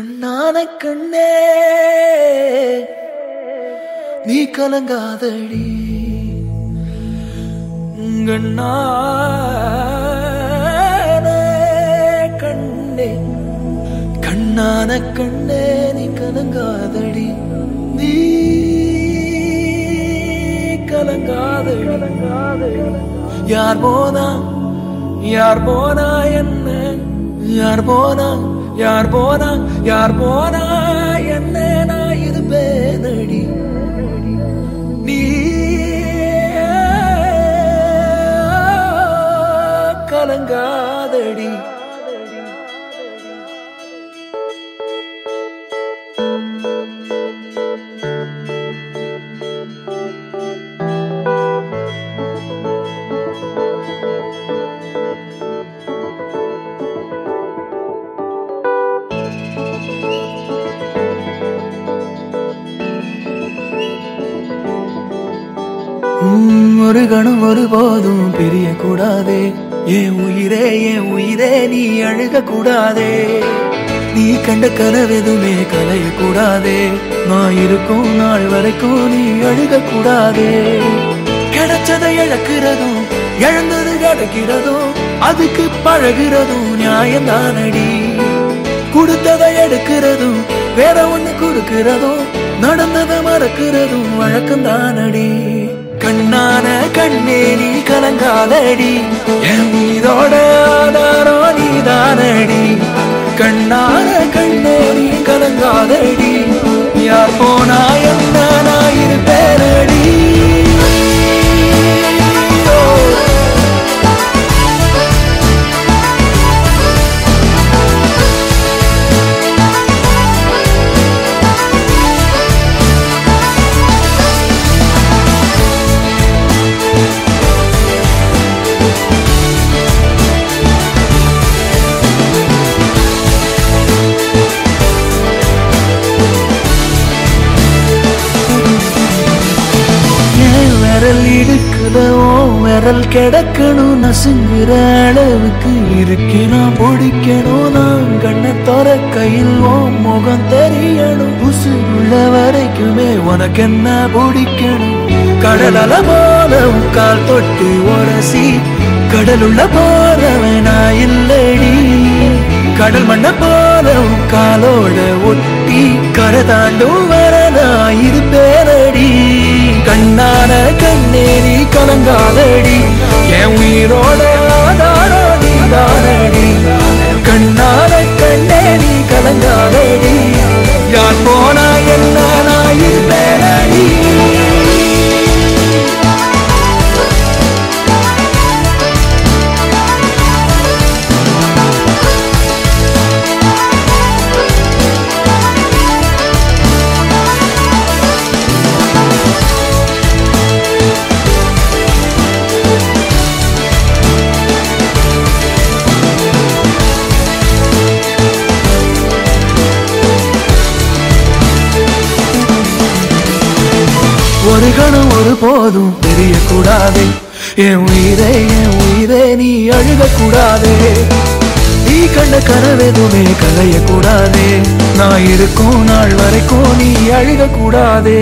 கண்ணான கண்ணே நீ கலங்காதடி. கண்ணான கண்ணே. கண்ணான கண்ணே நீ கலங்காதடி. நீ கலங்காதடி. யார் போனா யார் போனா என்ன? யார் போனா யார் போனா யார் போனா என்ன நான் பேதடி நீ கலங்காதடி. ஒரு கணம் ஒருபோதும் பிரிய கூடாதே என் உயிரே என் உயிரே நீ அழுக கூடாதே நீ கண்ட கனவெதுமே கலைய கூடாதே நான் இருக்கும் நாள் வரைக்கும் நீ அழுக கூடாதே கிடைச்சதை இழக்கிறதும் இழந்தது கிடைக்கிறதும் அதுக்கு பழகிறதும் நியாயம் தானடி கொடுத்ததை எடுக்கிறதும் வேற ஒண்ணு கொடுக்கிறதும் நடந்ததை மறக்கிறதும் வழக்கம் தானடி கண்ணான கண்ணே நீ கலங்காதடி. என் மீதோட ஆதாரம் நீ கண்ணான கண்ணே நீ கலங்காதடி. யார் போனா இடுக்குதோ விரல் கிடக்கணும். நசுங்குற அளவுக்கு இருக்கிறான் பிடிக்கணும். நான் கண்ணை தோற கையில் ஓ முகம் தெரியணும். உசுருள்ள வரைக்குமே உனக்கு என்ன பிடிக்கணும்? கடலல போல உன் கால் தொட்டு உரசி. கடலுள்ள போறவன் நான் இல்லடி. கடல் மண்ண போல உன் காலோட ஒட்டி. கரை தாண்டும் கலங்காதடி. என் உயிரோட ஆதாரோ நீ தானடி கண்ணார கண்ணே நீ கலங்காதடி. ஒரு கணம் ஒரு போதும் தெரிய தெரியக்கூடாதே. என் உயிரே என் உயிரே நீ அழுக கூடாதே நீ கண்ட கனவெதுமே கலைய கூடாதே நான் இருக்கும் நாள் வரைக்கும் நீ அழுக கூடாதே